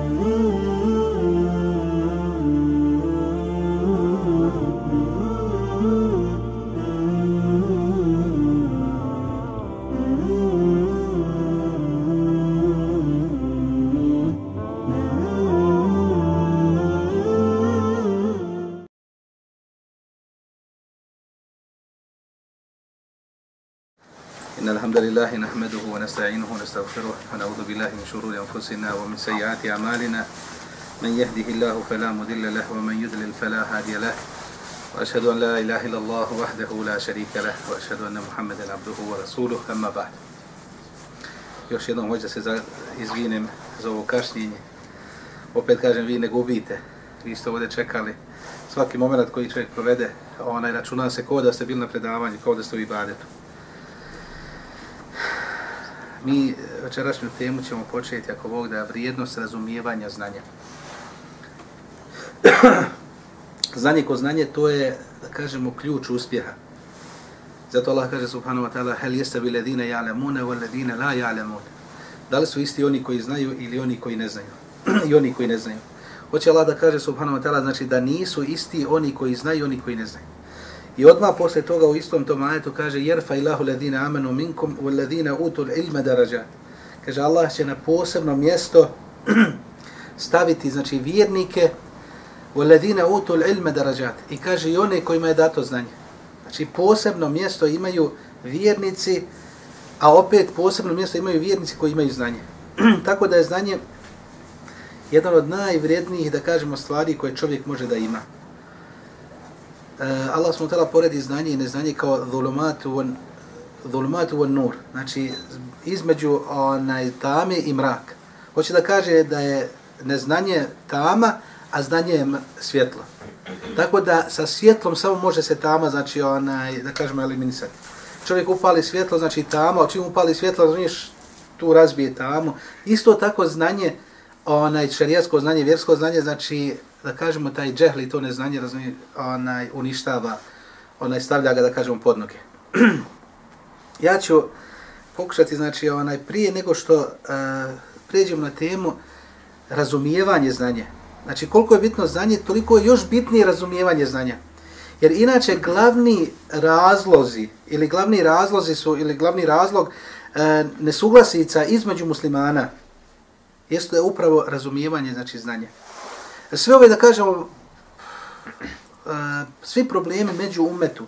Ooh. الحمد لله نحمده ونستعينه ونستغفره ونعوذ بالله من شرور انفسنا ومن سيئات اعمالنا من يهده الله فلا مضل له ومن يضلل فلا هادي له واشهد ان لا اله الا الله وحده لا شريك له واشهد ان محمدا عبده ورسوله اما بعد još jednom hoće se za, izvinim za ovo kašnjenje. Opet kažem, vi ne gubite. Vi ste ovdje čekali. Svaki moment koji čovjek provede, onaj računa se kao da ste bili na predavanju, kao da ste u ibadetu. Mi eh, večerašnju temu ćemo početi, ako Bog da, vrijednost razumijevanja znanja. znanje ko znanje, to je, da kažemo, ključ uspjeha. Zato Allah kaže subhanahu wa ta'ala hel jeste bi ledine ja'lemune wa ledine la ja'lemune. Da li su isti oni koji znaju ili oni koji ne znaju? I oni koji ne znaju. Hoće Allah da kaže subhanahu wa ta'ala znači da nisu isti oni koji znaju i oni koji ne znaju. I odmah posle toga u istom tom ajetu kaže jerfa ilahu ladina amanu minkum u ladina utul ilma darajat. Kaže Allah će na posebno mjesto staviti znači vjernike u ladina utul ilma darajat. I kaže i one kojima je dato znanje. Znači posebno mjesto imaju vjernici, a opet posebno mjesto imaju vjernici koji imaju znanje. Tako da je znanje jedan od najvrednijih, da kažemo, stvari koje čovjek može da ima. Eh, Allah smo tala poredi znanje i neznanje kao zulumatu van, zulumatu van nur. Znači, između onaj tame i mrak. Hoće da kaže da je neznanje tama, a znanje je svjetlo. Tako da sa svjetlom samo može se tama, znači, onaj, da kažemo, eliminisati. Čovjek upali svjetlo, znači tama, čim upali svjetlo, razumiješ, tu razbije tamu. Isto tako znanje, onaj šarijasko znanje, vjersko znanje, znači da kažemo taj džehli to neznanje razumije, onaj uništava, onaj stavlja ga da kažemo pod noge. ja ću pokušati znači onaj prije nego što e, uh, pređemo na temu razumijevanje znanja. Znači koliko je bitno znanje, toliko je još bitnije razumijevanje znanja. Jer inače glavni razlozi ili glavni razlozi su ili glavni razlog uh, nesuglasica između muslimana jeste upravo razumijevanje znači znanja. Sve ove, da kažemo, e, svi problemi među umetu,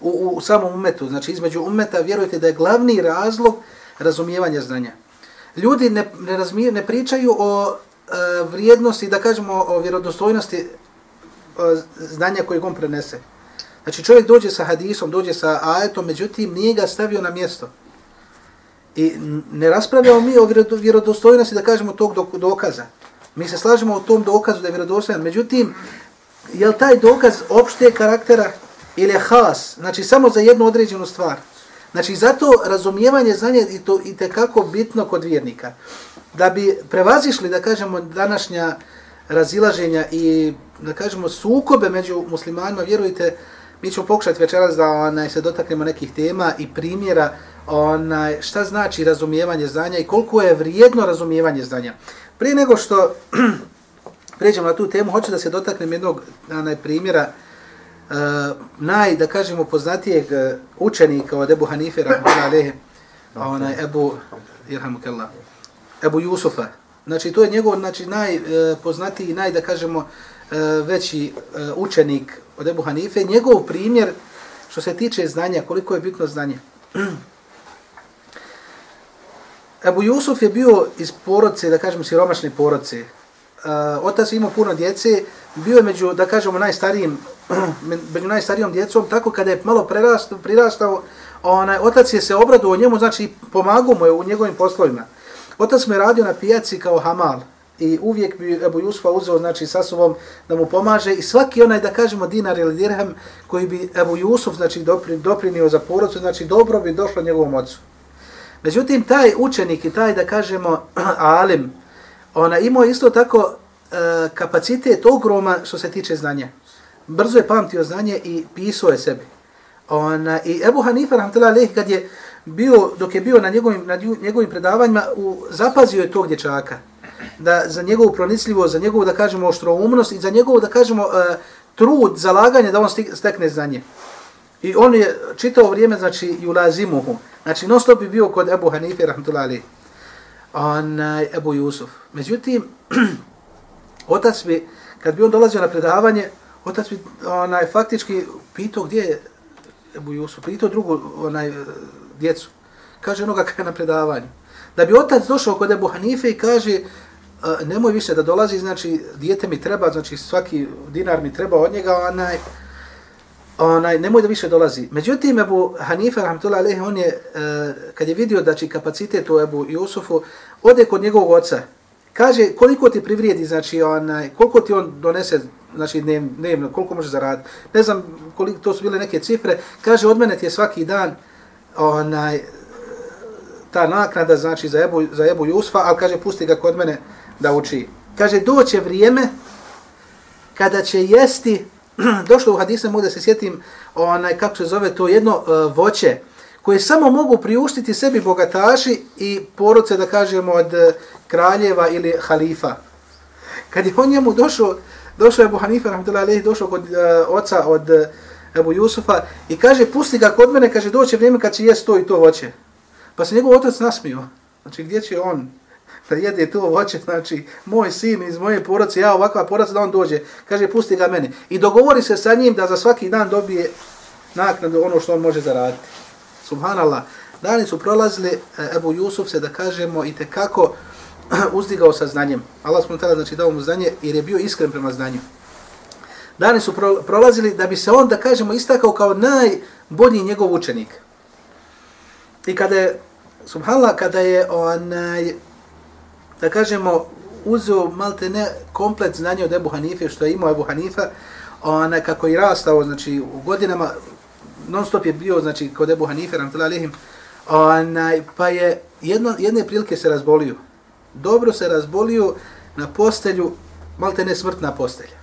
u, u, u samom umetu, znači između umeta, vjerujte da je glavni razlog razumijevanja znanja. Ljudi ne, ne, razmije, ne pričaju o e, vrijednosti, da kažemo, o vjerodostojnosti e, znanja koje on prenese. Znači čovjek dođe sa hadisom, dođe sa ajetom, međutim nije ga stavio na mjesto. I ne raspravljamo mi o vjerodostojnosti, da kažemo, tog dokaza. Mi se slažemo u tom dokazu da je vjerodostojan. Međutim, je li taj dokaz opšte karaktera ili je has? Znači, samo za jednu određenu stvar. Znači, zato razumijevanje znanja je to i tekako bitno kod vjernika. Da bi prevazišli, da kažemo, današnja razilaženja i, da kažemo, sukobe među muslimanima, vjerujte, mi ćemo pokušati večeras da onaj, se dotaknemo nekih tema i primjera onaj, šta znači razumijevanje znanja i koliko je vrijedno razumijevanje znanja. Prije nego što pređemo na tu temu, hoću da se dotaknem jednog onaj, primjera uh, naj, da kažemo, poznatijeg uh, učenika od Ebu Hanife, rahmatullahi onaj, Ebu, irhamukallah, Ebu Jusufa. Znači, to je njegov znači, najpoznatiji, uh, naj, da kažemo, uh, veći uh, učenik od Ebu Hanife. Njegov primjer, što se tiče znanja, koliko je bitno znanje. Ebu Jusuf je bio iz porodice, da kažemo siromašne porodce. Uh, otac imao puno djece, bio je među, da kažemo, najstarijim, među najstarijom djecom, tako kada je malo prerastao, prirastao, onaj, otac je se obraduo njemu, znači pomagao mu je u njegovim poslovima. Otac mu je radio na pijaci kao hamal i uvijek bi Ebu Jusufa uzeo znači, sa sobom da mu pomaže i svaki onaj, da kažemo, dinar ili dirham koji bi Ebu Jusuf znači, doprinio za porodicu, znači dobro bi došlo njegovom ocu. Međutim, taj učenik i taj, da kažemo, alim, ona imao isto tako e, kapacitet ogroma što se tiče znanja. Brzo je pamtio znanje i pisao je sebi. Ona, I Ebu Hanifa, rahmatullahi kad je bio, dok je bio na njegovim, na njegovim predavanjima, u, zapazio je tog dječaka. da za njegovu pronicljivost, za njegovu, da kažemo, oštroumnost i za njegovu, da kažemo, e, trud, zalaganje da on stekne znanje. I on je čitao vrijeme, znači, i ulazimuhu. Znači, non stop bi bio kod Ebu Hanife, rahmatullahi, onaj Ebu Jusuf. Međutim, otac bi, kad bi on dolazio na predavanje, otac bi onaj, faktički pitao gdje je Ebu Jusuf, pitao drugu onaj, djecu. Kaže onoga kada je na predavanju. Da bi otac došao kod Ebu Hanife i kaže, nemoj više da dolazi, znači, dijete mi treba, znači, svaki dinar mi treba od njega, onaj, onaj, nemoj da više dolazi. Međutim, Ebu Hanife, rahmatullahi alaihi, on je, e, kad je vidio da će kapacitet u Ebu Jusufu, ode kod njegovog oca, kaže koliko ti privrijedi, znači, onaj, koliko ti on donese, znači, dnevno, koliko može zaraditi. Ne znam, koliko, to su bile neke cifre, kaže, od mene ti je svaki dan, onaj, ta naknada, znači, za Ebu, za Ebu Jusufa, ali kaže, pusti ga kod mene da uči. Kaže, doće vrijeme kada će jesti, došlo u hadisu, mogu da se sjetim, onaj, kako se zove to, jedno uh, voće, koje samo mogu priuštiti sebi bogataši i porodce, da kažemo, od e, kraljeva ili halifa. Kad je on njemu došao, došao je Abu Hanifa, rahmatullahi došao kod uh, oca od uh, Ebu Jusufa i kaže, pusti ga kod mene, kaže, doće vrijeme kad će jest to i to voće. Pa se njegov otac nasmio. Znači, gdje će on da jede to voće, znači, moj sin iz moje porodce, ja ovakva porodca da on dođe, kaže, pusti ga meni. I dogovori se sa njim da za svaki dan dobije naknadu ono što on može zaraditi. Subhanallah. Dani su prolazili, e, Ebu Jusuf se, da kažemo, i te kako uzdigao sa znanjem. Allah smo tada, znači, dao mu znanje jer je bio iskren prema znanju. Dani su prolazili da bi se on, da kažemo, istakao kao najbolji njegov učenik. I kada je, subhanallah, kada je onaj, da kažemo, uzeo malte ne komplet znanje od Ebu Hanife, što je imao Ebu Hanifa, onaj, kako je rastao, znači, u godinama, non stop je bio, znači, kod Ebu Hanife, ramtala alihim, onaj, pa je jedno, jedne prilike se razbolio. Dobro se razbolio na postelju, malte ne smrtna postelja.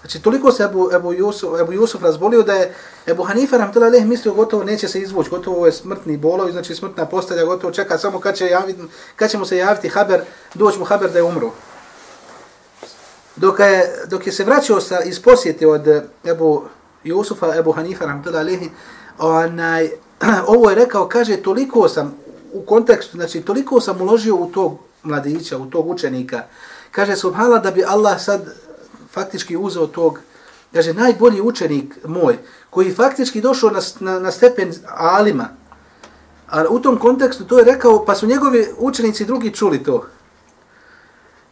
Znači, toliko se Ebu, Ebu, Jusuf, Ebu Jusuf razbolio da je Ebu Hanifa Ramtala Leh mislio gotovo neće se izvući, gotovo je smrtni bolovi, znači smrtna postelja, gotovo čeka samo kad, će javiti, kad će mu se javiti Haber, doći mu Haber da je umro. Dok je, dok je se vraćao sa, iz posjeti od Ebu Jusufa, Ebu Hanifa Ramtala Leh, onaj, ovo je rekao, kaže, toliko sam u kontekstu, znači toliko sam uložio u tog mladića, u tog učenika, kaže, subhala da bi Allah sad faktički uzeo tog, kaže, najbolji učenik moj, koji faktički došao na, na, na stepen alima, a u tom kontekstu to je rekao, pa su njegovi učenici drugi čuli to.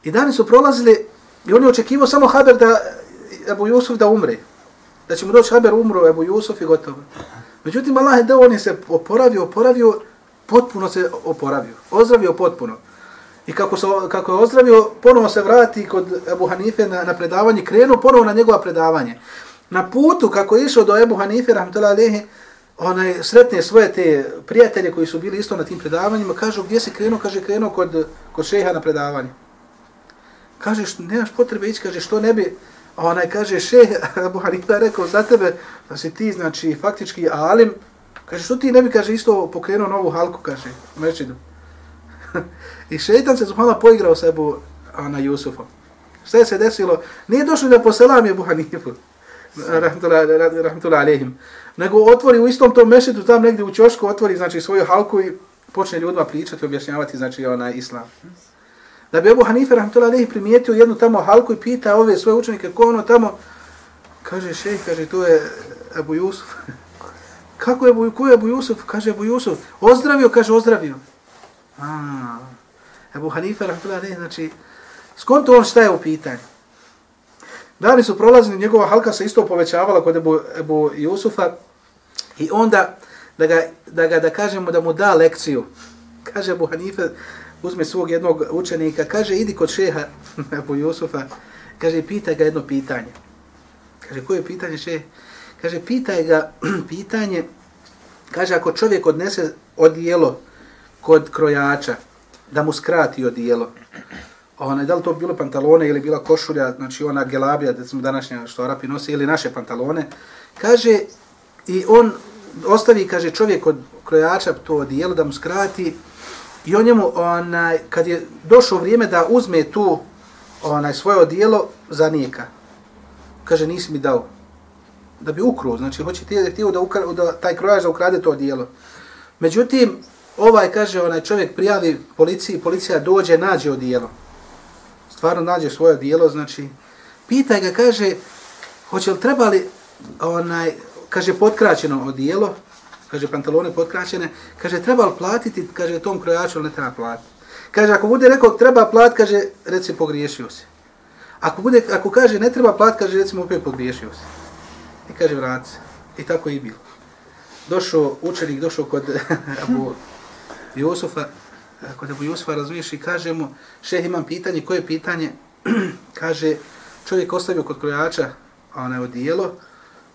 I dani su prolazili i on je očekivao samo Haber da Ebu Jusuf da umre. Da će mu doći Haber umro, Ebu Jusuf i gotovo. Međutim, Allah je dao, on je se oporavio, oporavio, potpuno se oporavio. Ozdravio potpuno. I kako, se, kako je ozdravio, ponovo se vrati kod Ebu Hanife na, na predavanje, krenu ponovo na njegova predavanje. Na putu, kako je išao do Ebu Hanife, rahmatullahi alihi, onaj, sretne svoje te prijatelje koji su bili isto na tim predavanjima, kažu, gdje si krenuo? Kaže, krenuo kod, kod šeha na predavanje. Kaže, nemaš potrebe ići, kaže, što ne bi, a onaj kaže, šeh, Ebu Hanife je rekao za tebe, da si ti, znači, faktički alim, kaže, što ti ne bi, kaže, isto pokrenuo novu halku, kaže, u mečidu. I šeitan se subhanallah poigrao sa Ebu Ana Jusufom. Šta je se desilo? Nije došlo da poselam Ebu Hanifu, rahmatullahi alehim, nego otvori u istom tom mešetu, tam negdje u čošku, otvori znači, svoju halku i počne ljudima pričati, objašnjavati znači, onaj islam. Da bi Ebu Hanife, rahmatullahi alehim, primijetio jednu tamo halku i pita ove svoje učenike, ko ono tamo, kaže šejh, kaže, to je Ebu Jusuf. Kako je Ebu, ko je Ebu Jusuf? Kaže Ebu Jusuf. Ozdravio, kaže, ozdravio. A, Ebu Hanife, rahmatullahi, znači, skonto on šta je u pitanju. Dani su prolazili, njegova halka se isto povećavala kod Ebu, Ebu Jusufa i onda da ga, da ga, da kažemo, da mu da lekciju. Kaže Ebu Hanife, uzme svog jednog učenika, kaže, idi kod šeha Ebu Jusufa, kaže, pita ga jedno pitanje. Kaže, koje je pitanje šeha? Kaže, pitaj ga pitanje, kaže, ako čovjek odnese odijelo kod krojača, da mu skrati odijelo. Ona, da li to bilo pantalone ili bila košulja, znači ona gelabija, da smo današnja što Arapi nose, ili naše pantalone, kaže, i on ostavi, kaže, čovjek od krojača to odijelo da mu skrati I on njemu, onaj, kad je došlo vrijeme da uzme tu onaj, svoje odijelo, zanijeka. Kaže, nisi mi dao. Da bi ukruo, znači, hoće ti da, da, ukra, da taj krojač da ukrade to odijelo. Međutim, ovaj, kaže, onaj čovjek prijavi policiji, policija dođe, nađe odijelo. Stvarno nađe svoje odijelo, znači, pita ga, kaže, hoće li trebali, onaj, kaže, potkraćeno odijelo, kaže, pantalone potkraćene, kaže, treba li platiti, kaže, tom krojaču, ne treba platiti. Kaže, ako bude rekao treba plat, kaže, reci, pogriješio se. Ako, bude, ako kaže ne treba plat, kaže, recimo, opet pogriješio se. I kaže, vrat se. I tako i bilo. Došao učenik, došao kod Abu Jusufa, eh, kod Ebu Jusufa, razumiješ, i kaže mu, šeh, imam pitanje, koje pitanje? kaže, čovjek ostavio kod krojača onaj odijelo,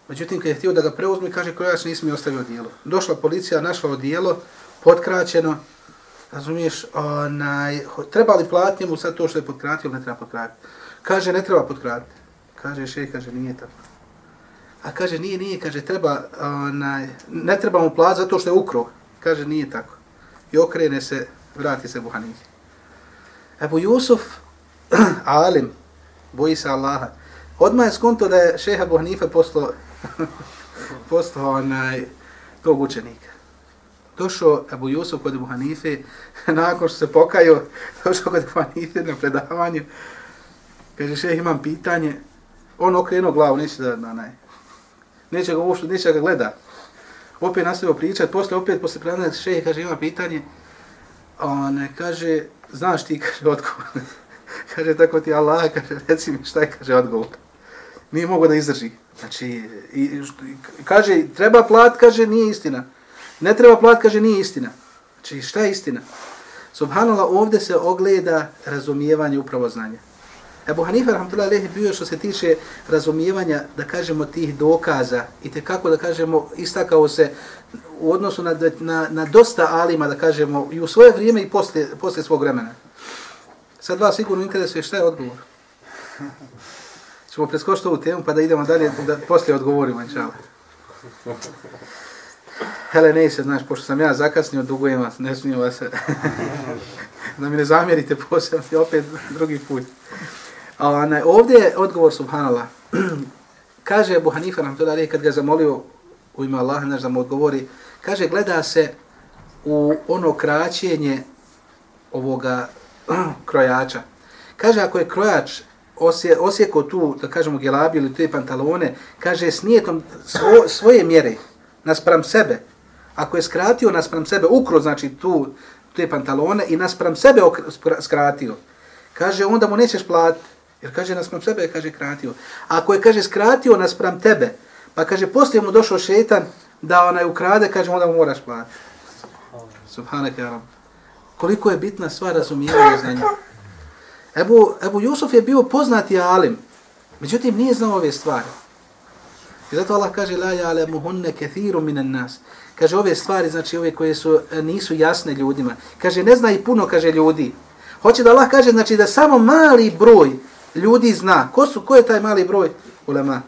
međutim, kad je htio da ga preuzme, kaže, krojač nisi mi ostavio odijelo. Došla policija, našla odijelo, potkraćeno, razumiješ, onaj, treba li platiti mu sad to što je potkratio ili ne treba potkratiti? Kaže, ne treba potkratiti. Kaže, šej, kaže, nije tako. A kaže, nije, nije, kaže, treba, onaj, ne treba mu platiti zato što je ukro. Kaže, nije tako. I okrene se, vrati se Buhanifi. Ebu Jusuf, alim, boji se Allaha, odmah je skonto da je šeha Buhanife poslao, poslao onaj, tog učenika došao Abu Yusuf kod Abu Hanife, nakon što se pokajao, došao kod Abu Hanife na predavanju, kaže, šeha imam pitanje, on okrenuo glavu, neće da, da, ne, neće ga uopšte, neće ga gleda. Opet nastavio pričat, posle opet, posle predavanja, šeh, kaže, ima pitanje, on kaže, znaš ti, kaže, odgovor. kaže, tako ti Allah, kaže, reci mi šta je, kaže, odgovor. Nije mogo da izdrži. Znači, i, i, kaže, treba plat, kaže, nije istina. Ne treba plat, kaže, nije istina. Znači, šta je istina? Subhanallah, ovdje se ogleda razumijevanje upravo znanja. Ebu Hanifa, rahmatullahi alaihi, bio što se tiče razumijevanja, da kažemo, tih dokaza i te kako, da kažemo, istakao se u odnosu na, na, na dosta alima, da kažemo, i u svoje vrijeme i posle, posle svog vremena. Sad vas sigurno interesuje šta je odgovor. Ćemo preskošiti ovu temu pa da idemo dalje, da poslije odgovorimo, inšala. Hele, ne se, znaš, pošto sam ja zakasnio, dugujem vas, ne smijem vas, da mi ne zamjerite posebno, opet drugi put. A, ovdje je odgovor, subhanallah, kaže Abu Hanifa, nam to da kad ga zamolio u ime Allaha, naš da mu odgovori, kaže, gleda se u ono kraćenje ovoga krojača. Kaže, ako je krojač osje, osjeko tu, da kažemo, gelabi ili te pantalone, kaže, s nijetom svo, svoje mjere, naspram sebe, ako je skratio naspram sebe, ukro znači tu te pantalone i naspram sebe skratio, kaže onda mu nećeš platiti, jer kaže naspram sebe, kaže kratio. Ako je, kaže, skratio naspram tebe, pa kaže, poslije mu došao šetan da onaj ukrade, kaže, onda mu moraš platiti. Subhanak ja Koliko je bitna stvar razumijevanja znanja. Ebu, Ebu Jusuf je bio poznati alim, međutim nije znao ove stvari. I zato Allah kaže, la ja'lemuhunne kathiru minan nas. Kaže ove stvari, znači ove koje su nisu jasne ljudima. Kaže ne zna i puno, kaže ljudi. Hoće da Allah kaže znači da samo mali broj ljudi zna. Ko su ko je taj mali broj ulema?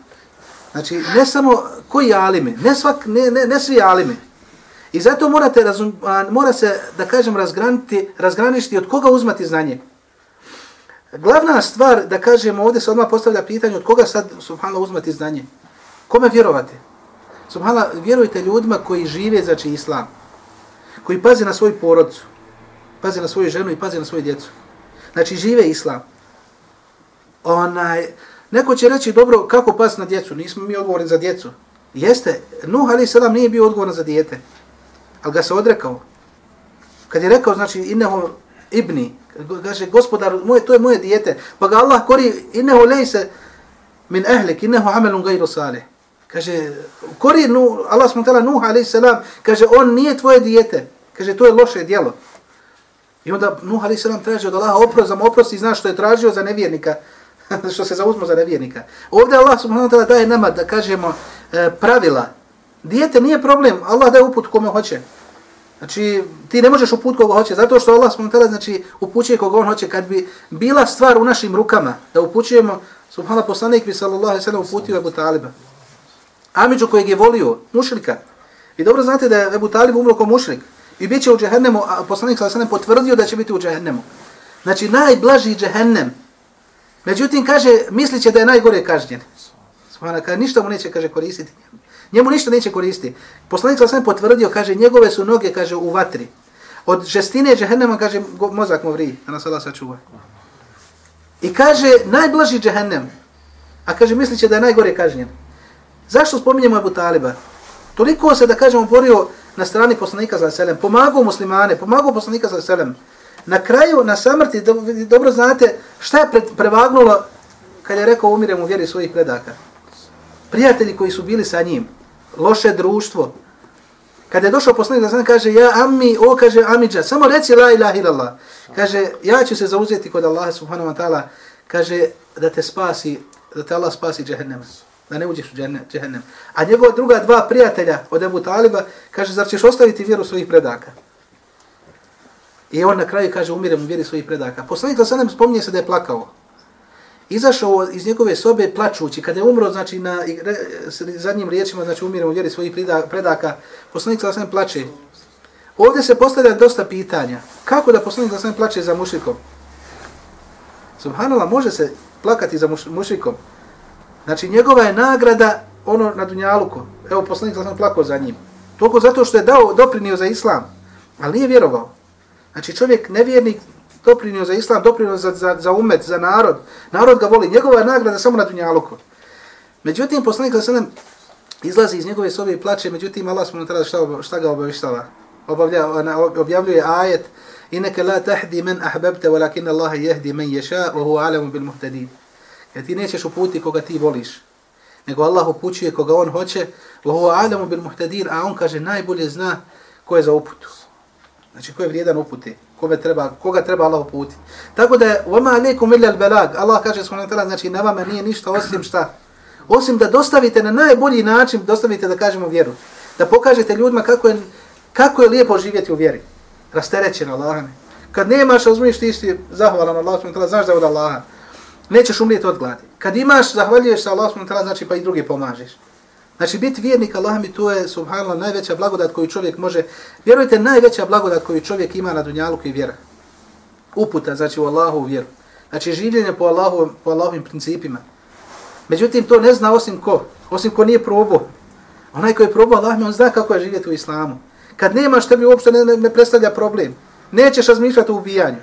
Znači ne samo koji alime, ne svak ne, ne, ne svi alime. I zato morate razum, a, mora se da kažem razgraniti, razgraništi od koga uzmati znanje. Glavna stvar da kažemo ovdje se odmah postavlja pitanje od koga sad subhanallah uzmati znanje. Kome vjerovati? Subhanallah, vjerujte ljudima koji žive za islam, koji paze na svoju porodcu, paze na svoju ženu i paze na svoju djecu. Znači, žive islam. Onaj, neko će reći, dobro, kako pas na djecu? Nismo mi odgovorni za djecu. Jeste, Nuh ali sedam nije bio odgovoran za dijete, ali ga se odrekao. Kad je rekao, znači, inneho ibni, kaže, gospodar, moje, to je moje dijete, pa ga Allah kori, inneho lejse min ehlik, inneho amelun gajru salih. Kaže, kori nu, Allah smo Nuh alaih salam, kaže, on nije tvoje dijete. Kaže, to je loše djelo. I onda Nuh alaih salam traži od Allaha oprost, za mu oprosti, zna što je tražio za nevjernika, što se zauzmo za nevjernika. Ovdje Allah subhanahu wa ta'ala daje nama da kažemo e, pravila. Dijete nije problem, Allah daje uput kome hoće. Znači, ti ne možeš uput koga hoće, zato što Allah subhanahu wa ta'ala znači, upućuje koga on hoće. Kad bi bila stvar u našim rukama, da upućujemo, subhanahu poslanik bi sallallahu alaihi sallam uputio Abu Taliba. Amidžu kojeg je volio, mušlika. I dobro znate da je Ebu Talib umro kao mušlik. I bit će u džehennemu, a poslanik sallallahu alejhi potvrdio da će biti u džehennemu. Znači, najblaži džehennem. Međutim, kaže, misliće da je najgore kažnjen. Svana, kaže, ništa mu neće, kaže, koristiti. Njemu ništa neće koristiti. Poslanik sam potvrdio, kaže, njegove su noge, kaže, u vatri. Od žestine džehennema, kaže, mozak mu vri, a nas Allah sačuva. I kaže, najblaži džehennem. A kaže, misliće da je najgore kažnjen. Zašto spominjemo Abu Taliba? Toliko se, da kažemo, borio na strani poslanika sa selem, pomagao muslimane, pomagao poslanika sa selem. Na kraju, na samrti, dobro znate, šta je prevagnulo kad je rekao umirem u vjeri svojih predaka? Prijatelji koji su bili sa njim, loše društvo. Kad je došao poslanik da selem, kaže, ja ammi, o, kaže, amidža, samo reci la ilaha illallah. Kaže, ja ću se zauzeti kod Allaha subhanahu wa ta'ala, kaže, da te spasi, da te Allah spasi džehennema da ne uđeš u džehennem. A njegova druga dva prijatelja od Ebu Taliba kaže, zar ćeš ostaviti vjeru svojih predaka? I on na kraju kaže, umirem u vjeri svojih predaka. Poslanik sa nam spominje se da je plakao. Izašao iz njegove sobe plačući. Kada je umro, znači na zadnjim riječima, znači umirem u vjeri svojih predaka, poslanik sa nam plače. Ovdje se postavlja dosta pitanja. Kako da poslanik sa nam plače za mušikom? Subhanallah, može se plakati za mušikom. Znači njegova je nagrada ono na Dunjaluku. Evo poslanik sam plakao za njim. Toliko zato što je dao doprinio za islam. Ali nije vjerovao. Znači čovjek nevjernik doprinio za islam, doprinio za, za, za umet, za narod. Narod ga voli. Njegova je nagrada samo na Dunjaluku. Međutim, poslanik sam izlazi iz njegove sobe i plače. Međutim, Allah smo tada šta, šta ga obavištava? Obavlja, objavljuje ajet. Inaka la tahdi men ahbabte, walakin Allah jehdi men ješa, wa huwa alamu bil muhtadin. Jer ti nećeš uputi koga ti voliš. Nego Allah upućuje koga on hoće. Wa huwa alamu bil muhtadin, a on kaže najbolje zna ko je za uputu. Znači ko je vrijedan upute. Koga treba, koga treba Allah uputi. Tako da je vama alaikum illa al balag. Allah kaže subhanahu wa ta'ala, znači na vama nije ništa osim šta. Osim da dostavite na najbolji način, dostavite da kažemo vjeru. Da pokažete ljudima kako je, kako je lijepo živjeti u vjeri. Rasterećen Allah. Kad nemaš, razumiješ ti isti zahvalan Allah, znaš da je od Allaha nećeš umrijeti od gladi. Kad imaš, zahvaljuješ se Allah subhanahu znači pa i drugi pomažeš. Znači biti vjernik Allah mi to je subhanallah najveća blagodat koju čovjek može. Vjerujte najveća blagodat koju čovjek ima na dunjalu i vjera. Uputa znači u Allahu vjeru. Znači življenje po Allahu po Allahovim principima. Međutim to ne zna osim ko, osim ko nije probao. Onaj koji je probao Allah mi on zna kako je živjeti u islamu. Kad nemaš tebi uopšte ne, ne, ne predstavlja problem. Nećeš razmišljati o ubijanju.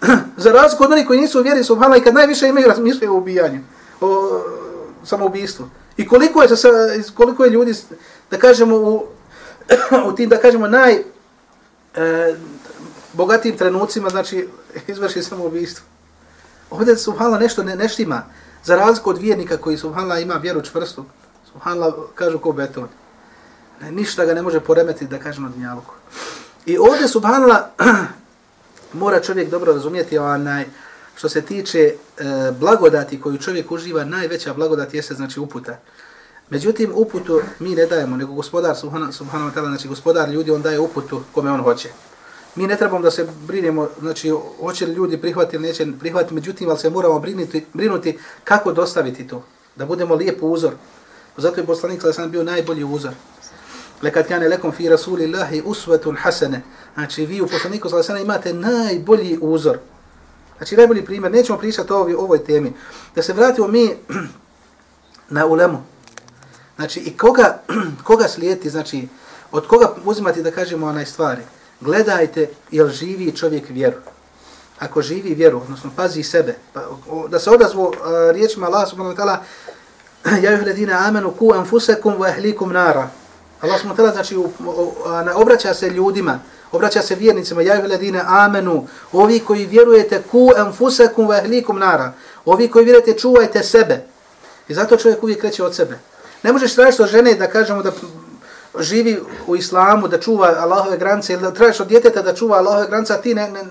za razliku od onih koji nisu u vjeri subhanallah i kad najviše imaju razmišljaju o ubijanju, o samoubistvu. I koliko je, sa, koliko je ljudi, da kažemo, u, u tim, da kažemo, naj e, bogatijim trenucima, znači, izvrši samoubistvo. Ovdje subhanallah nešto ne, neštima, za razliku od vjernika koji subhanallah ima vjeru čvrstu, subhanallah kažu ko beton. Ne, ništa ga ne može poremetiti, da kažemo, dnjaluku. I ovdje subhanallah, mora čovjek dobro razumjeti onaj što se tiče e, blagodati koju čovjek uživa, najveća blagodat jeste znači uputa. Međutim, uputu mi ne dajemo, nego gospodar, subhanahu wa ta'ala, znači gospodar ljudi, on daje uputu kome on hoće. Mi ne trebamo da se brinemo, znači, hoće li ljudi prihvatiti ili neće prihvatiti, međutim, ali se moramo brinuti, brinuti kako dostaviti to, da budemo lijep uzor. Zato je poslanik sam bio najbolji uzor. Lekad kane lekom fi rasulillahi usvetun hasene. Znači, vi u poslaniku sallallahu imate najbolji uzor. Znači, najbolji primjer. Nećemo pričati o ovoj, ovoj temi. Da se vratimo mi na ulemu. Znači, i koga, koga slijeti, znači, od koga uzimati da kažemo onaj stvari. Gledajte, jel živi čovjek vjeru. Ako živi vjeru, odnosno pazi sebe, pa, da se odazvu uh, riječima Allah subhanahu wa ta'ala, ja juh ledina amenu ku anfusekum wa ahlikum nara. Allah subhanahu wa ta'ala znači obraća se ljudima, obraća se vjernicima, ja ladina amenu, ovi koji vjerujete ku enfusekum ve ehlikum nara. Ovi koji vjerujete čuvajte sebe. I zato čovjek uvijek kreće od sebe. Ne možeš tražiti od žene da kažemo da živi u islamu, da čuva Allahove granice, ili da tražiš od djeteta da čuva Allahove granice, a ti ne, ne,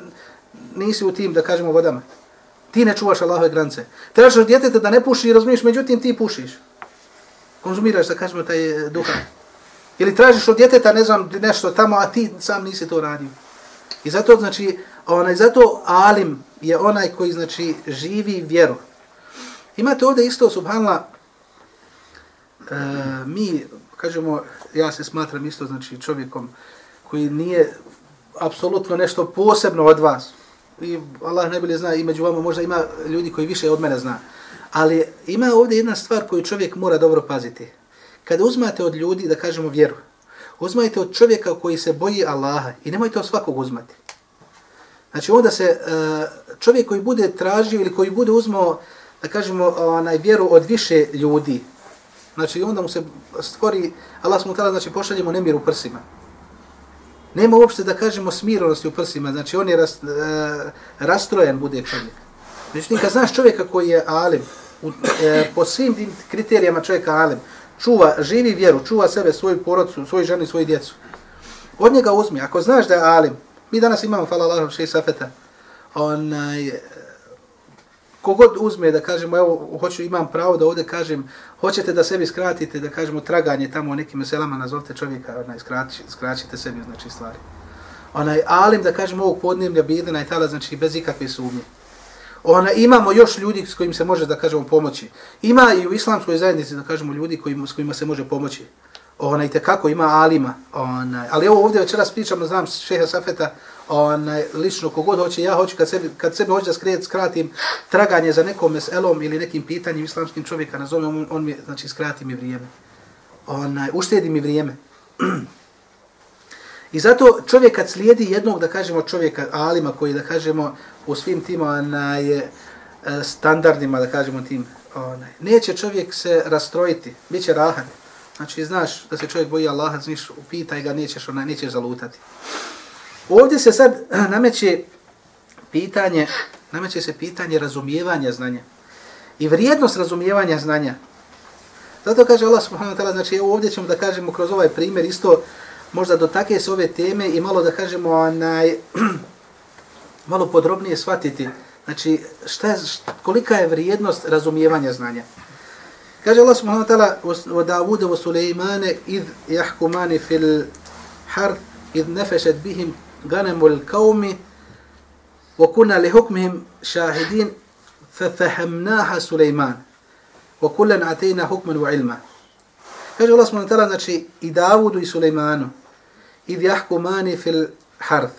nisi u tim, da kažemo, vodama. Ti ne čuvaš Allahove granice. Tražiš od djeteta da ne puši i razumiješ, međutim ti pušiš. Konzumiraš, da kažemo, taj eh, duhan. Ili tražiš od djeteta, ne znam, nešto tamo, a ti sam nisi to radio. I zato, znači, onaj, zato alim je onaj koji, znači, živi vjeru. Imate ovdje isto, subhanla, e, mi, kažemo, ja se smatram isto, znači, čovjekom koji nije apsolutno nešto posebno od vas. I Allah ne bi zna i među vama možda ima ljudi koji više od mene zna. Ali ima ovdje jedna stvar koju čovjek mora dobro paziti. Kada uzmate od ljudi, da kažemo vjeru, uzmajte od čovjeka koji se boji Allaha i nemojte od svakog uzmati. Znači onda se e, čovjek koji bude tražio ili koji bude uzmao, da kažemo, onaj vjeru od više ljudi, znači onda mu se stvori, Allah smo tada, znači pošaljemo nemir u prsima. Nema uopšte da kažemo smirenosti u prsima, znači on je rast, e, rastrojen bude čovjek. Međutim, kad znaš čovjeka koji je alim, u, e, po svim tim kriterijama čovjeka alim, čuva, živi vjeru, čuva sebe, svoju porodcu, svoju ženu i svoju djecu, od njega uzmi. Ako znaš da je alim, mi danas imamo, hvala Allahom, šest safeta, onaj, kogod uzme da kažemo, evo, hoću, imam pravo da ovdje kažem, hoćete da sebi skratite, da kažemo, traganje tamo u nekim selama, nazovte čovjeka, onaj, skraći, skraćite sebi, znači, stvari. Onaj, alim, da kažemo, ovog podnevlja bidena i tala, znači, bez ikakve sumnje. Ona, imamo još ljudi s kojim se može, da kažemo, pomoći. Ima i u islamskoj zajednici, da kažemo, ljudi kojim, s kojima se može pomoći. Ona, i kako ima alima. Ona, ali evo ovdje večeras pričamo, znam šeha Safeta, onaj, lično kogod hoće, ja hoću kad sebi, kad sebi hoće da skret, skratim traganje za nekom meselom ili nekim pitanjem islamskim čovjeka, nazovem, on, on mi, znači, skrati mi vrijeme. Ona, uštedi mi vrijeme. I zato čovjek kad slijedi jednog, da kažemo, čovjeka, alima koji, da kažemo, u svim tim onaj, eh, standardima, da kažemo tim, onaj, neće čovjek se rastrojiti, bit će rahan. Znači, znaš da se čovjek boji Allaha, znaš, upitaj ga, nećeš, onaj, nećeš zalutati. Ovdje se sad nameće pitanje, nameće se pitanje razumijevanja znanja. I vrijednost razumijevanja znanja. Zato kaže Allah subhanahu wa ta'ala, znači ovdje ćemo da kažemo kroz ovaj primjer isto možda dotake se ove teme i malo da kažemo onaj, malo podrobnije shvatiti znači šta je, šta, kolika je vrijednost razumijevanja znanja. Kaže Allah subhanahu wa ta'ala u Davuda u Suleimane id jahkumani fil harth id nefešet bihim ganemul kaumi wa kunna li hukmihim shahidin fa fahamnaha Sulejman wa kullan atejna hukman wa ilma kaže Allah subhanahu wa ta'ala, znači i Davudu i Sulejmanu, i jahkumani fil harth,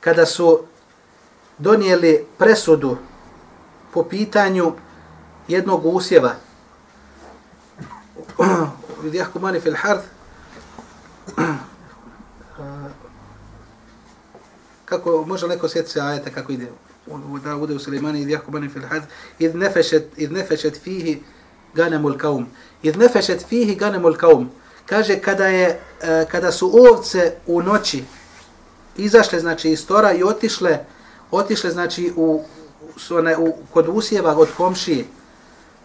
kada su donijeli presudu po pitanju jednog usjeva, id jahkumani fil harth, kako može neko sjetiti se ajeta kako ide? Da bude u Sulejmanu, i Jakubani fil had id nefešet id nefešet fihi ganemul kaum. Jer nefešet fihi ganemul kaum. Kaže kada je e, kada su ovce u noći izašle znači iz tora i otišle otišle znači u su one u kod usjeva od komšije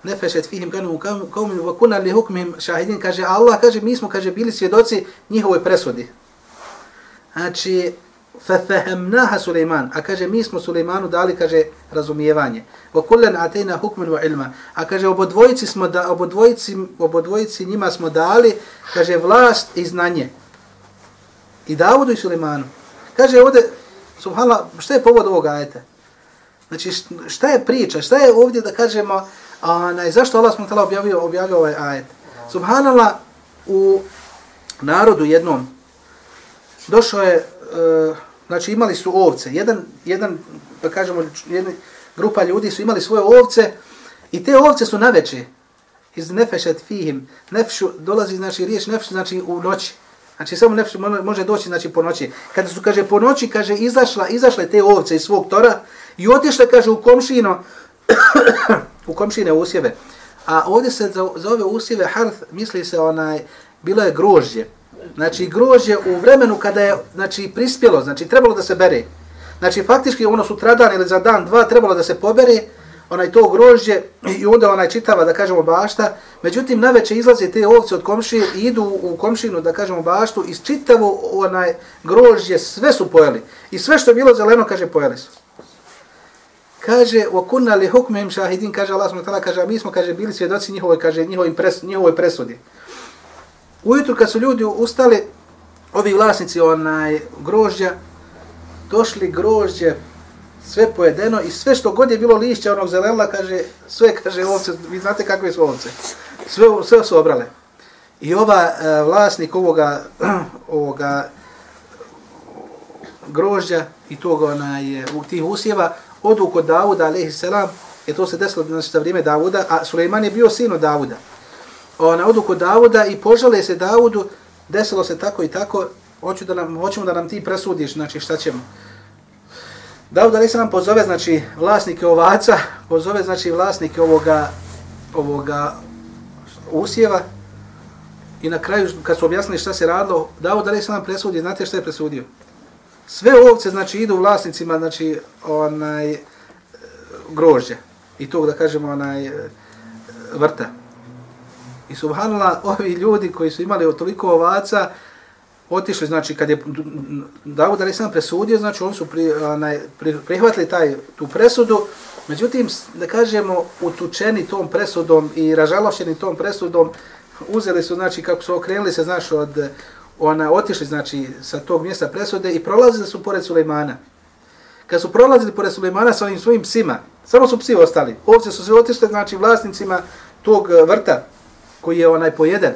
nefešet fihim kanu kaum wa kunna li hukmihim shahidin kaže Allah kaže mi smo kaže bili svjedoci njihovoj presudi. Znači ففهمناها سليمان a kaže mi smo Sulejmanu dali kaže razumijevanje wa kullan atayna hukman wa ilma a kaže obodvojici smo da obodvojici obodvojici njima smo dali kaže vlast i znanje i Davudu i Sulejmanu kaže ovde subhanallah šta je povod ovog ajeta znači šta je priča šta je ovdje da kažemo a zašto Allah smo tala objavio objavio ovaj ajet subhanallah u narodu jednom došao je uh, znači imali su ovce. Jedan, jedan da kažemo, jedna grupa ljudi su imali svoje ovce i te ovce su naveče iz nefešet fihim. Nefšu dolazi, znači, riječ nefšu, znači u noći. Znači samo nefšu može doći, znači, po noći. Kada su, kaže, po noći, kaže, izašla, izašle te ovce iz svog tora i otišle, kaže, u komšino, u komšine usjeve. A ovdje se za, za ove usjeve, harth, misli se, onaj, bilo je grožđe. Znači grožđe u vremenu kada je znači prispjelo, znači trebalo da se bere. Znači faktički ono sutradan ili za dan dva trebalo da se pobere onaj to grožđe i onda onaj čitava da kažemo bašta. Međutim naveče izlaze te ovce od komšije i idu u komšinu da kažemo baštu i čitavo onaj grožđe sve su pojeli. I sve što je bilo zeleno kaže pojeli su. Kaže wa kunna li hukmihim shahidin kaže Allah smo tala, kaže mi smo kaže bili svjedoci njihovoj kaže njihovoj pres, njihovoj presudi. Ujutru kad su ljudi ustali, ovi vlasnici onaj grožđa, došli grožđe, sve pojedeno i sve što god je bilo lišća onog zelenla, kaže, sve kaže ovce, vi znate kakve su ovce, sve, sve su obrale. I ova e, vlasnik ovoga, ovoga grožđa i tog onaj, e, u tih usjeva odu kod Davuda, alaihi selam, je to se desilo znači, za vrijeme Davuda, a Suleiman je bio sin od Davuda. Ona odu kod Davuda i požale se Davudu, desilo se tako i tako, hoću da nam, hoćemo da nam ti presudiš, znači šta ćemo. Davud ali nam pozove, znači, vlasnike ovaca, pozove, znači, vlasnike ovoga, ovoga usjeva i na kraju, kad su objasnili šta se radilo, Davud ali nam presudi, znate šta je presudio? Sve ovce, znači, idu vlasnicima, znači, onaj, e, grožđe i tog, da kažemo, onaj, e, vrta. I subhanallah, ovi ljudi koji su imali toliko ovaca, otišli, znači, kad je Davud Ali sam presudio, znači, oni su pri, onaj, pri, prihvatili taj, tu presudu, međutim, da kažemo, utučeni tom presudom i ražalošeni tom presudom, uzeli su, znači, kako su okrenuli se, znači, od, ona, otišli, znači, sa tog mjesta presude i prolazili su pored Sulejmana. Kad su prolazili pored Sulejmana sa ovim svojim psima, samo su psi ostali. Ovce su se otišli, znači, vlasnicima tog eh, vrta, koji je onaj pojeden.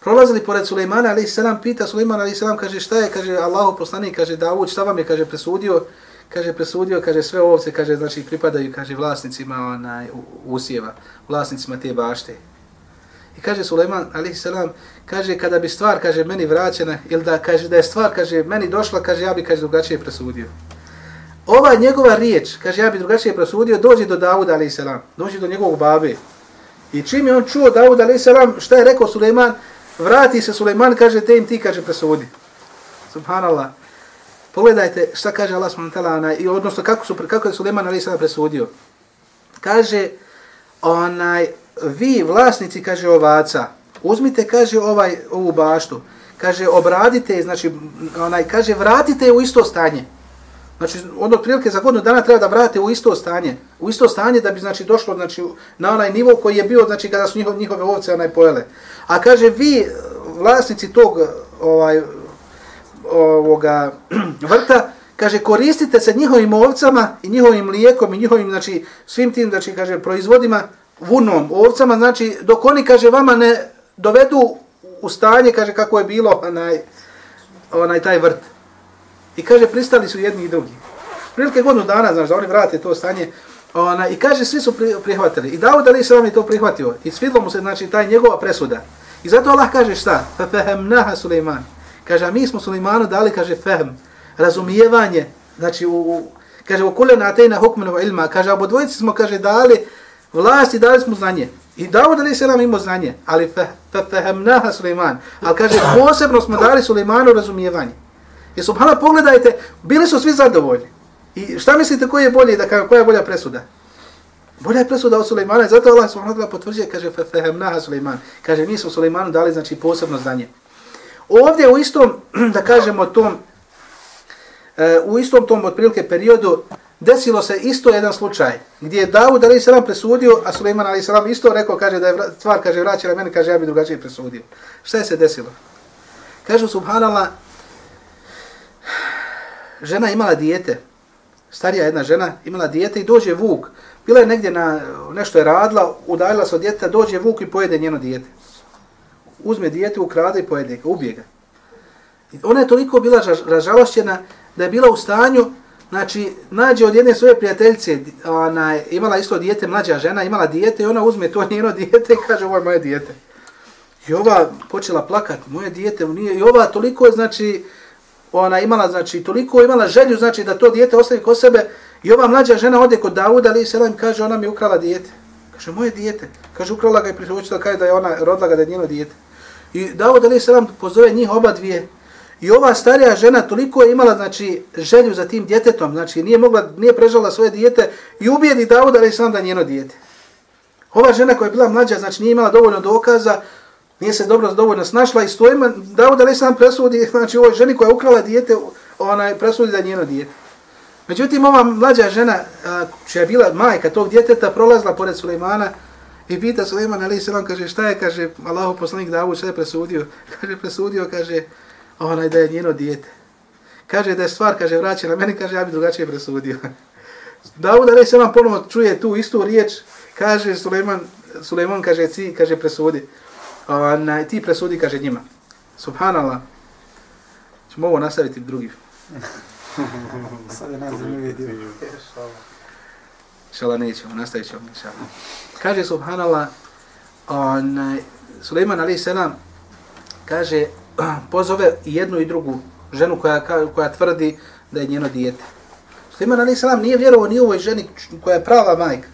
Prolazili pored Sulejmana, ali selam pita, Sulejman, ali selam kaže šta je, kaže Allahu poslanik, kaže Davud, šta vam je, kaže presudio, kaže presudio, kaže sve ovce, kaže znači pripadaju, kaže vlasnicima onaj usjeva, vlasnicima te bašte. I kaže Sulejman, ali selam, kaže kada bi stvar, kaže meni vraćena, ili da kaže da je stvar, kaže meni došla, kaže ja bi kaže drugačije presudio. Ova njegova riječ, kaže ja bi drugačije presudio, dođe do Davuda, ali selam, dođe do njegovog babe. I čim je on čuo Davud, a.s. šta je rekao Suleiman, vrati se Suleiman, kaže, te im ti, kaže, presudi. Subhanallah. Pogledajte šta kaže Allah s.w.t. i odnosno kako, su, kako je Suleiman ali sada presudio. Kaže, onaj, vi vlasnici, kaže, ovaca, uzmite, kaže, ovaj, ovu baštu, kaže, obradite, znači, onaj, kaže, vratite u isto stanje. Znači, od otprilike za godinu dana treba da vrate u isto stanje. U isto stanje da bi, znači, došlo, znači, na onaj nivo koji je bio, znači, kada su njihove, njihove ovce, onaj, pojele. A kaže, vi, vlasnici tog, ovaj, ovoga, vrta, kaže, koristite se njihovim ovcama i njihovim mlijekom i njihovim, znači, svim tim, znači, kaže, proizvodima, vunom, ovcama, znači, dok oni, kaže, vama ne dovedu u stanje, kaže, kako je bilo, onaj, onaj, taj vrt. I kaže, pristali su jedni i drugi. Prilike godinu dana, znaš, da oni vrate to stanje. Ona, I kaže, svi su prihvatili. I Dawud Ali se je to prihvatio. I svidlo mu se, znači, taj njegova presuda. I zato Allah kaže šta? Fa fehem naha Suleiman. Kaže, a mi smo Suleimanu dali, kaže, fehem, razumijevanje. Znači, u, u, kaže, u kule na hukmenova ilma. Kaže, obo dvojici smo, kaže, dali vlast i dali smo znanje. I Dawud Ali se nam imao znanje. Ali fa fehem naha Suleiman. Ali kaže, posebno smo dali Suleimanu razumijevanje. Jer subhana, pogledajte, bili su svi zadovoljni. I šta mislite koji je bolji, da kaže, koja je bolja presuda? Bolja je presuda od Sulejmana, zato Allah subhanahu wa potvrđuje, kaže, fehemnaha Sulejman. Kaže, mi smo Sulejmanu dali, znači, posebno znanje. Ovdje u istom, da kažemo, tom, e, u istom tom otprilike periodu, desilo se isto jedan slučaj, gdje je Davud ali se presudio, a Sulejman ali se isto rekao, kaže da je stvar, kaže, vraćala meni, kaže, ja bi drugačije presudio. Šta je se desilo? Kažu, subhanallah, žena imala dijete, starija jedna žena imala dijete i dođe vuk. Bila je negdje na, nešto je radila, udaljila se od djeteta, dođe vuk i pojede njeno dijete. Uzme dijete, ukrade i pojede ga, ubije ga. I ona je toliko bila ražalošćena da je bila u stanju, znači, nađe od jedne svoje prijateljice, ona je imala isto dijete, mlađa žena, imala dijete i ona uzme to njeno dijete i kaže, ovo je moje dijete. I ova počela plakati, moje dijete, nije, i ova toliko je, znači, ona imala znači toliko imala želju znači da to dijete ostavi kod sebe i ova mlađa žena ode kod Davuda, ali selam kaže ona mi ukrala dijete. Kaže moje dijete. Kaže ukrala ga i prihoćila kaže da je ona rodila ga da je njeno dijete. I Davud, ali selam pozove njih oba dvije. I ova starija žena toliko je imala znači želju za tim djetetom znači nije mogla nije prežala svoje dijete i ubijedi Davuda ali selam da njeno dijete. Ova žena koja je bila mlađa znači nije imala dovoljno dokaza nije se dobro dovoljno snašla i stojima, dao da li sam presudi, znači ovoj ženi koja je ukrala dijete, onaj presudi da njeno dijete. Međutim, ova mlađa žena, čija je bila majka tog djeteta, prolazila pored Sulejmana i pita Sulejmana, ali se kaže, šta je, kaže, Allahu poslanik Davud, šta je presudio? Kaže, presudio, kaže, onaj da je njeno dijete. Kaže da je stvar, kaže, vraćena meni, kaže, ja bi drugačije presudio. Davud, ali se vam ponovno čuje tu istu riječ, kaže Sulejman, Sulejman kaže, ci, kaže, presudi ona, ti presudi, kaže njima. Subhanallah. Ćemo ovo nastaviti drugi. Sad je najzanimljiviji dio. Šala nećemo, nastavit ćemo. Kaže Subhanallah, on, Suleiman selam kaže, pozove jednu i drugu ženu koja, koja tvrdi da je njeno dijete. Suleiman selam nije vjerovao ni ovoj ženi koja je prava majka.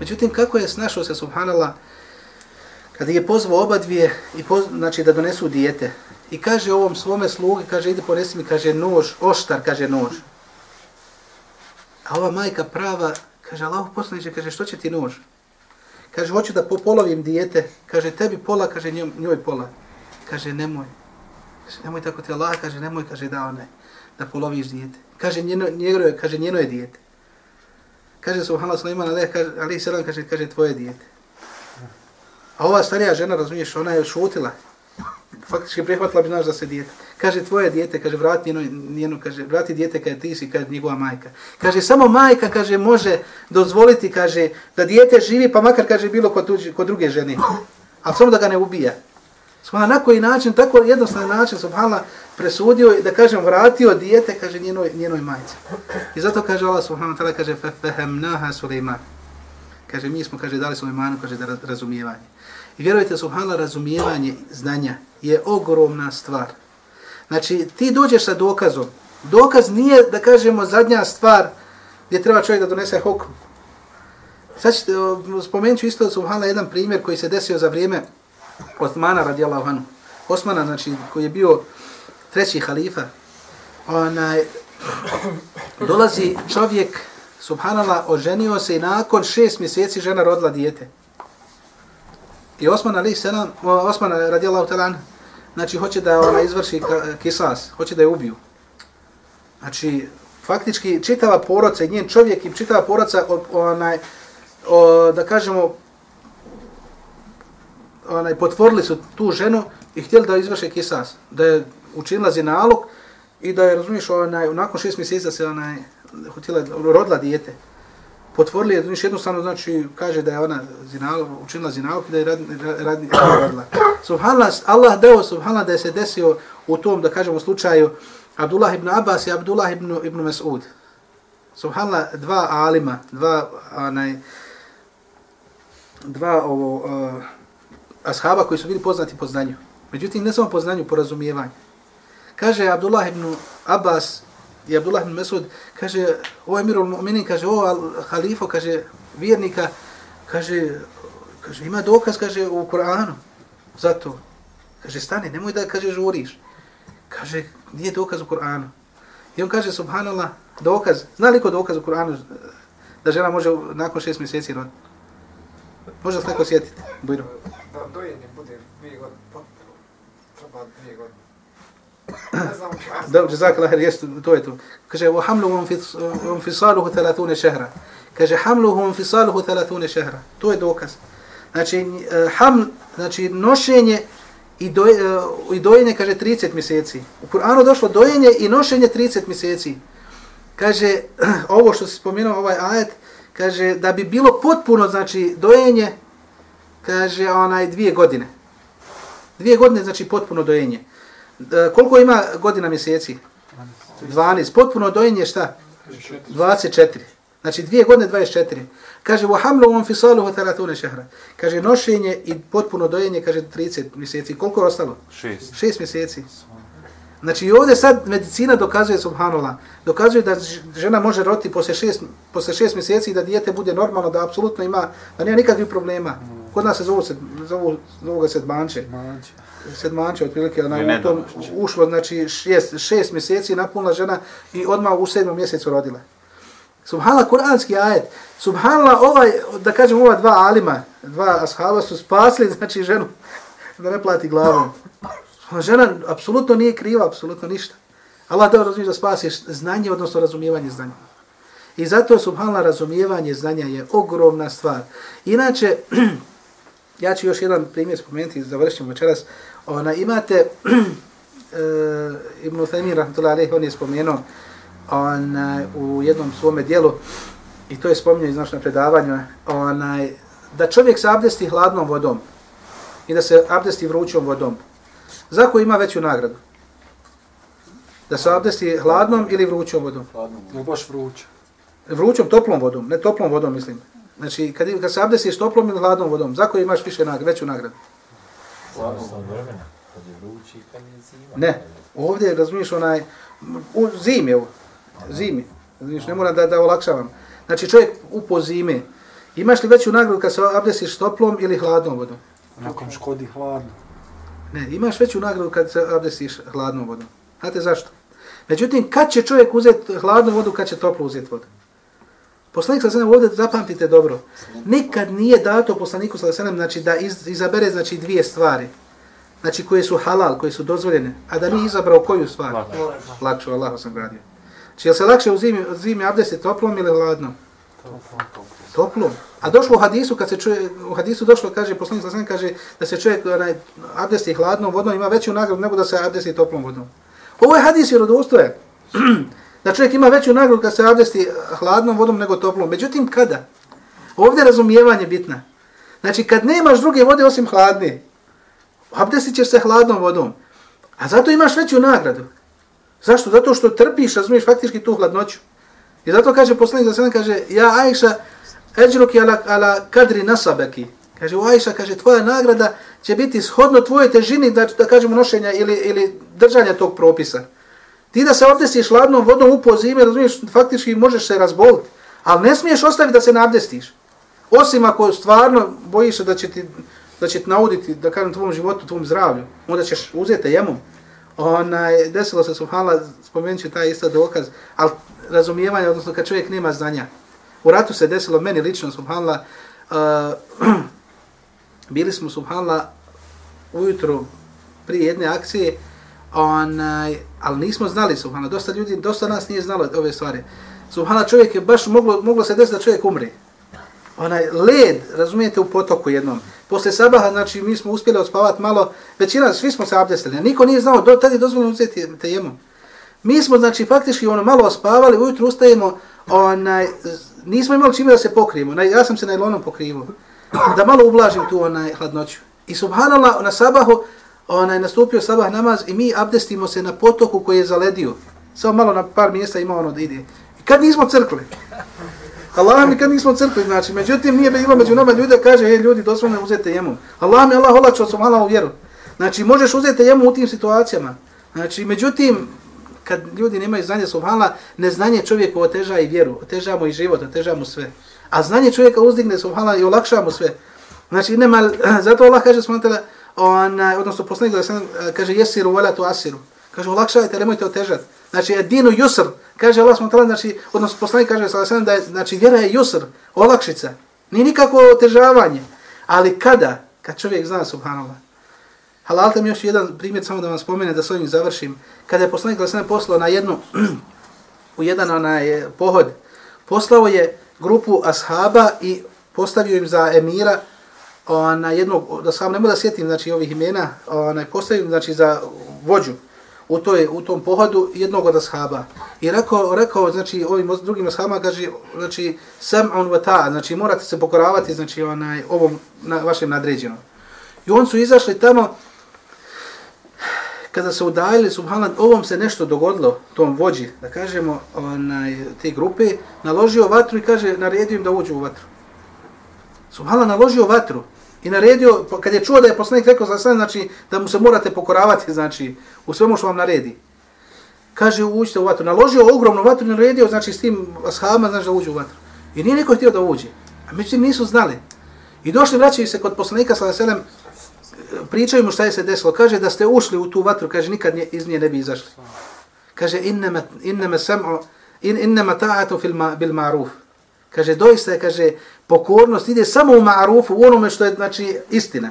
Međutim, kako je snašao se Subhanallah, kada je pozvao oba dvije, i poz, znači da donesu dijete, i kaže ovom svome slugi, kaže, ide ponesi mi, kaže, nož, oštar, kaže, nož. A ova majka prava, kaže, Allah poslaniče, kaže, što će ti nož? Kaže, hoću da popolovim dijete, kaže, tebi pola, kaže, njoj, njoj pola. Kaže, nemoj. Kaže, nemoj tako ti Allah, kaže, nemoj, kaže, da onaj, da poloviš dijete. Kaže, njeno, njeno, kaže, njeno je dijete. Kaže, subhanallah, Sulaiman, ali, kaže, ali selam, kaže, kaže, tvoje dijete. A ova starija žena, razumiješ, ona je šutila. Faktički prihvatila bi znaš da se dijete. Kaže, tvoje dijete, kaže, vrati njeno, njeno kaže, vrati dijete kada ti si, kaže, njegova majka. Kaže, samo majka, kaže, može dozvoliti, kaže, da dijete živi, pa makar, kaže, bilo kod, tuđi, kod druge žene. Ali samo da ga ne ubija. Subhanallah, na koji način, tako jednostavan način, subhanallah, presudio i da kažem, vratio dijete, kaže, njenoj, njenoj majci. I zato kaže Allah, subhanallah, tada kaže, fefehemnaha Suleiman. Kaže, mi smo, kaže, dali Suleimanu, kaže, da razumijevanje. I vjerujte, subhanallah, razumijevanje znanja je ogromna stvar. Znači, ti dođeš sa dokazom. Dokaz nije, da kažemo, zadnja stvar gdje treba čovjek da donese hokm. Sad ćete, spomenut ću isto, subhanallah, jedan primjer koji se desio za vrijeme Osmana radijallahu anhu. Osmana, znači, koji je bio treći halifa, onaj, dolazi čovjek, subhanallah, oženio se i nakon šest mjeseci žena rodila dijete. I Osman ali selam, Osman radijallahu ta'ala, znači hoće da ona izvrši kisas, hoće da je ubiju. Znači, faktički čitava poroca i njen čovjek i čitava poroca, onaj, o, da kažemo, onaj, potvorili su tu ženu i htjeli da izvrše kisas, da je učinila zinalog i da je, razumiješ, onaj, nakon šest mjeseci se onaj, htjela, rodila dijete potvorili je, razumiješ, jednostavno znači kaže da je ona zinala, učinila zinalo da je rad, rad, radila. Subhanallah, Allah dao subhanallah da se desio u tom, da kažemo, slučaju Abdullah ibn Abbas i Abdullah ibn, ibn Mas'ud. Subhanallah, dva alima, dva, onaj, dva ovo, uh, ashaba koji su bili poznati po znanju. Međutim, ne samo po znanju, po razumijevanju. Kaže Abdullah ibn Abbas, i Abdullah ibn Mesud kaže, o emirul mu'minin, kaže, o halifo, kaže, vjernika, kaže, kaže, ima dokaz, kaže, u Koranu, zato. Kaže, stani, nemoj da, kaže, žuriš. Kaže, nije dokaz u Koranu. I on kaže, subhanallah, dokaz, zna li ko dokaz u Koranu da žena može nakon šest mjeseci roditi? Može se neko sjetiti, Bujro? Da dojenje bude dvije godine, treba dvije godine. Dobro, jazak jest, to je to. Kaže, wa hamluhu infisaluhu 30 šehra. Kaže, hamluhu infisaluhu 30 šehra. To je dokaz. Znači, e, haml, znači nošenje i, doj, eh, i dojenje, kaže, 30 mjeseci. U Kur'anu došlo dojenje i nošenje 30 mjeseci. Kaže, ovo što se spomenuo, ovaj ajet, kaže, da bi bilo potpuno, znači, dojenje, kaže, onaj, dvije godine. Dvije godine, znači, potpuno dojenje. E, koliko ima godina mjeseci? 12. Potpuno dojenje šta? 24. Znači dvije godine 24. Kaže, وَحَمْلُ وَنْفِصَالُهُ ثَلَاتُونَ شَهْرَ Kaže, nošenje i potpuno dojenje, kaže, 30 mjeseci. Koliko je ostalo? 6. 6 mjeseci. Znači i ovdje sad medicina dokazuje, subhanallah, dokazuje da žena može roti posle 6 posle 6 mjeseci da dijete bude normalno, da apsolutno ima, da nema nikakvih problema. Kod nas se zovu, zovu, zovu ga sedmanče. Sedmanče sedmanče, otprilike, ona je u tom ušlo, znači šest, šest mjeseci napunila žena i odmah u sedmom mjesecu rodila. Subhanallah, kuranski ajet. Subhanallah, ovaj, da kažem, ova dva alima, dva ashaba su spasli, znači ženu, da ne plati glavom. Žena apsolutno nije kriva, apsolutno ništa. Allah da razumije da spasiš znanje, odnosno razumijevanje znanja. I zato, subhanallah, razumijevanje znanja je ogromna stvar. Inače, ja ću još jedan primjer spomenuti, završimo večeras. Ona, imate, uh, Ibn Thaymir, rahmatullahi alaihi, on je spomenuo ona, u jednom svome dijelu, i to je spomenuo iz našeg predavanja, ona, da čovjek se abdesti hladnom vodom i da se abdesti vrućom vodom. Za koju ima veću nagradu? Da se abdesti hladnom ili vrućom vodom? Hladno. Ne baš vruće. Vrućom, toplom vodom, ne toplom vodom mislim. Znači, kad, kad se abdestiš toplom ili hladnom vodom, za koju imaš više nagradu, veću nagradu? Zavisno od vremena. Kad je vrući, kad je zima. Ne, ovdje, razumiješ, onaj, u zimi, evo, zimi, razumiješ, ne moram da, da olakšavam. Znači, čovjek u po zime, imaš li veću nagradu kad se abdestiš toplom ili hladnom vodom? Nakon škodi hladno. Ne, imaš veću nagradu kad se abdestiš hladnom vodom. Znate zašto? Međutim, kad će čovjek uzeti hladnu vodu, kad će toplu uzeti vodu? Poslanik sa sallam ovdje zapamtite dobro. Nikad nije dato poslaniku sa sallam znači da iz, izabere znači dvije stvari. Znači koje su halal, koje su dozvoljene, a da nije izabrao koju stvar? Lakšu, Allah sam gradio. Znači, je se lakše u zimi, zimi abdesti toplom ili hladnom? Toplom. A došlo u hadisu, kad se čuje, u hadisu došlo, kaže, poslanik sa kaže da se čovjek onaj, abdesti hladnom vodom ima veću nagradu nego da se abdesti toplom vodom. Ovo je hadis vjerodostojan. da čovjek ima veću nagradu kad se abdesti hladnom vodom nego toplom. Međutim, kada? Ovdje razumijevanje bitna. Znači, kad nemaš druge vode osim hladne, abdestit ćeš se hladnom vodom. A zato imaš veću nagradu. Zašto? Zato što trpiš, razumiješ faktički tu hladnoću. I zato kaže poslanik za sve, kaže, ja Ajša, eđruki ala, ala kadri nasabeki. Kaže, u Ajša, kaže, tvoja nagrada će biti shodno tvoje težini, da, da kažemo, nošenja ili, ili držanja tog propisa. Ti da se obdestiš hladnom vodom u pozime, razumiješ, faktički možeš se razboliti. Ali ne smiješ ostaviti da se nabdestiš. Osim ako stvarno bojiš se da će ti, da će ti nauditi, da kažem, tvom životu, tvom zdravlju. Onda ćeš uzeti jemom. Onaj, desilo se, subhala, spomenut ću taj isto dokaz, ali razumijevanje, odnosno kad čovjek nema znanja. U ratu se desilo meni lično, subhanallah, uh, bili smo, subhanallah, ujutro prije jedne akcije, onaj, ali nismo znali, subhana, dosta ljudi, dosta nas nije znalo ove stvari. Subhana, čovjek je baš, moglo, moglo se desiti da čovjek umri. Onaj, led, razumijete, u potoku jednom. Posle sabaha, znači, mi smo uspjeli odspavati malo, većina, svi smo se abdestili, niko nije znao, do, tad je dozvoljeno uzeti tejemom. Mi smo, znači, faktički ono malo ospavali, ujutru ustajemo, onaj, nismo imali čime da se pokrijemo, onaj, ja sam se najlonom pokrivo, da malo ublažim tu onaj hladnoću. I subhanallah, na sabahu, onaj, nastupio sabah namaz i mi abdestimo se na potoku koji je zaledio. Samo malo na par mjesta ima ono da ide. I kad nismo crkli? Allah mi kad nismo crkli, znači, međutim nije bilo među nama ljudi da kaže, ej ljudi, doslovno uzete jemu. Allah mi Allah olakšao sam Allah u vjeru. Znači, možeš uzeti jemu u tim situacijama. Znači, međutim, kad ljudi nemaju znanja subhanallah, neznanje čovjeku oteža i vjeru, oteža mu i život, oteža mu sve. A znanje čovjeka uzdigne subhanallah i olakša mu sve. Znači, nema, zato Allah kaže subhanallah, on, odnosno poslanik da sam e, kaže jesiru wala tu asiru. Kaže olakšajte, nemojte otežati. Znači dinu yusr. Kaže Allah smo znači odnosno poslanik kaže sallam, da je znači vjera je yusr, olakšica. Ni nikako otežavanje. Ali kada? Kad čovjek zna subhanallah. Halal tam još jedan primjer samo da vam spomene da s ovim završim. Kada je poslanik sallallahu poslao na jednu u jedan onaj e, pohod, poslao je grupu ashaba i postavio im za emira ona jednog da sam ne mogu da sjetim znači ovih imena, ona postavim znači za vođu u toj u tom pohodu jednog od ashaba. I rekao rekao znači ovim drugim ashabama kaže znači sam'un wa ta, znači morate se pokoravati znači onaj ovom na vašem nadređenom. I on su izašli tamo kada se udaljili, subhanallah, ovom se nešto dogodilo, tom vođi, da kažemo, onaj, te grupe, naložio vatru i kaže, naredio im da uđu u vatru. Subhanallah, naložio vatru. I naredio, pa kad je čuo da je poslanik rekao za sve, znači da mu se morate pokoravati, znači u svemu što vam naredi. Kaže, uđite u vatru. Naložio ogromnu vatru i naredio, znači s tim ashabima, znači da uđe u vatru. I nije niko htio da uđe. A međutim nisu znali. I došli, vraćaju se kod poslanika, sa veselem, pričaju mu šta je se desilo. Kaže, da ste ušli u tu vatru, kaže, nikad nje, iz nje ne bi izašli. Kaže, innama, innama sam'u, in, innama ta'atu fil ma, bil ma'ruf. Kaže, doista je, kaže, pokornost ide samo u ma'rufu, u onome što je, znači, istina.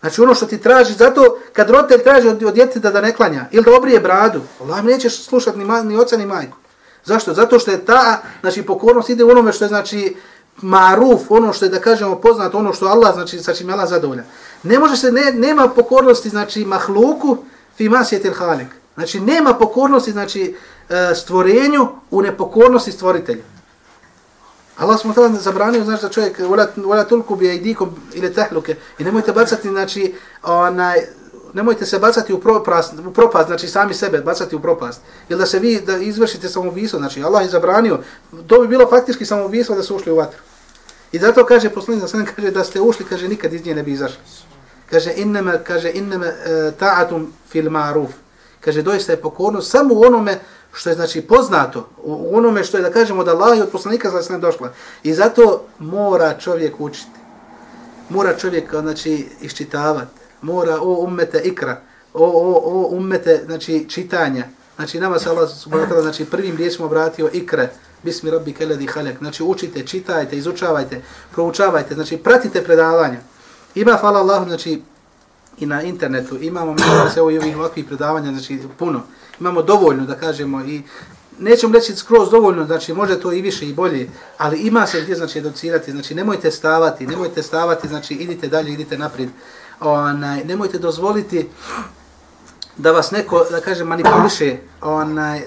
Znači, ono što ti traži, zato kad roditelj traži od, od djeteta da ne klanja, ili da obrije bradu, Allah mi nećeš slušati ni, ma, ni oca, ni majku. Zašto? Zato što je ta, znači, pokornost ide u onome što je, znači, ma'ruf, ono što je, da kažemo, poznato, ono što Allah, znači, sa čim Allah zadovolja. Ne može se, ne, nema pokornosti, znači, mahluku, fi masjetil halik. Znači, nema pokornosti, znači, e, stvorenju u nepokornosti stvoritelja. Allah smo tada zabranio, znači da čovjek vola, tulku bi ajdikom ili tehluke i nemojte bacati, znači, onaj, nemojte se bacati u propast, u propast, znači sami sebe bacati u propast. Ili da se vi da izvršite samoubistvo, znači Allah je zabranio, to bi bilo faktički samoubistvo da se ušli u vatru. I zato kaže poslanik sa kaže da ste ušli, kaže nikad iz nje ne bi izašli. Kaže innama kaže innama uh, ta'atum fil ma'ruf. Kaže doista je pokornost samo u onome što je znači poznato, u onome što je da kažemo da Allah i od poslanika za sve došla. I zato mora čovjek učiti. Mora čovjek znači iščitavati. Mora o ummete ikra, o, o, o ummete znači čitanja. Znači nama se Allah subhanahu wa znači prvim riječima obratio ikre, bismi rabbi keledi halek. Znači učite, čitajte, izučavajte, proučavajte, znači pratite predavanja. Ima, hvala Allah, znači i na internetu, imamo mi se ovo i ovih ovakvih predavanja, znači puno. Imamo dovoljno, da kažemo, i nećemo reći skroz dovoljno, znači može to i više i bolje, ali ima se gdje znači educirati, znači nemojte stavati, nemojte stavati, znači idite dalje, idite naprijed. Onaj, nemojte dozvoliti da vas neko, da kažem, manipuliše onaj,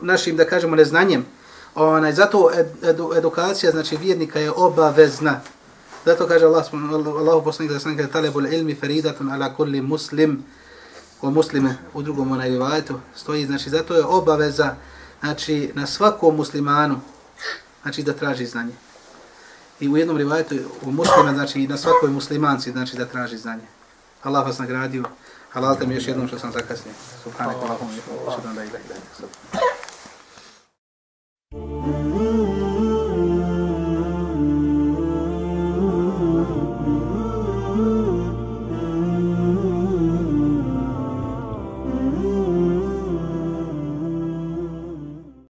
našim, da kažemo, neznanjem. Onaj, zato ed, edu, edukacija, znači vjernika je obavezna. Zato kaže Allah, Allah poslanik da sam kaže, talebul ilmi feridatun ala kulli muslim, o muslime u drugom onaj rivajetu stoji, znači zato je obaveza znači na svakom muslimanu znači da traži znanje. I u jednom rivajetu u muslima, znači na svakoj muslimanci znači da traži znanje. Allah vas nagradio. Halal te mi još jednom što sam zakasnio. Subhanak Allahum. Subhanak Allahum.